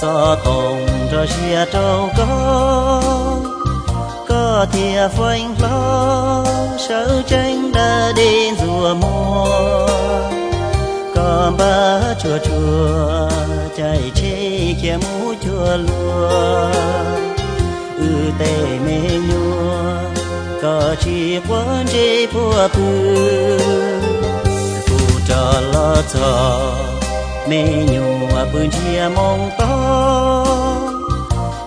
so thùng cho chia trâu có có thìa phanh lo sợ tranh đã đến rùa mùa. Có ba chùa chùa, chạy chê kia mũ chùa lùa. Ư tê mê nhua có chỉ quán chê phua pư phù cho lo cho mê nhua bươn chia mong to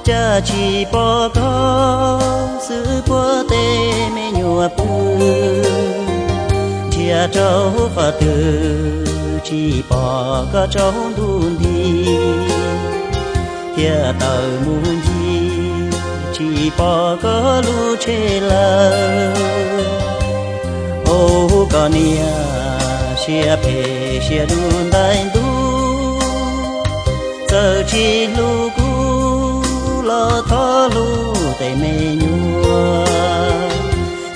cha chỉ bỏ có sự bữa tê mê nhua bư chia trâu và từ chỉ bỏ có trâu đun đi. Kia tờ muốn gì chỉ bỏ có lu chê lơ ô con nia chia phê chia đun đại đu giờ chỉ lu cú lo thó lu tây mê nhua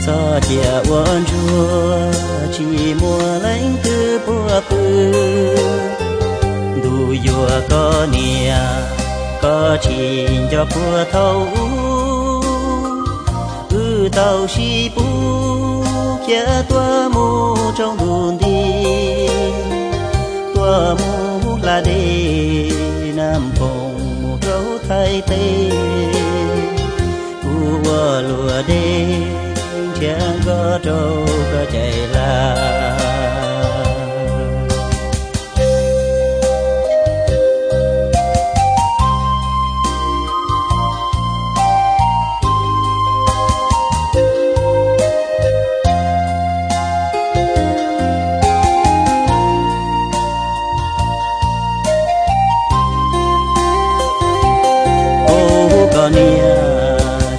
sao chia uốn chua chỉ mua lạnh tư bùa bư đủ dùa có nia có chỉ cho bùa thâu ư tàu si bu, kia tua mu trong đùn đi. Tua mu là đi, nam cùng mu râu thay tê cua lùa đi chẳng có trâu có chạy la nia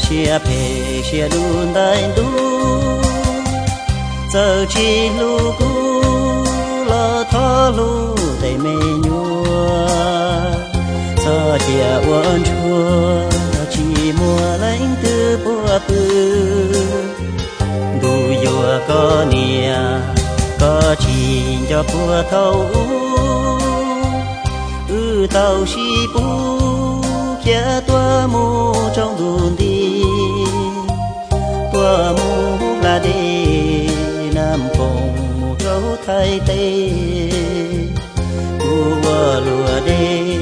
xia phê xia lu đại du giờ chi lu cu lo thó lu đầy mê nhua. Giờ chia uốn chua chỉ mùa lãnh tư bùa tư đủ yua có nia, có chỉ cho bùa thâu ư tàu si bùa kia tua mu trong đùn đi. Tua mu là đi nam cùng mu gấu thay tê cua lùa đi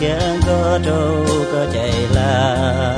thiên có trâu có chạy la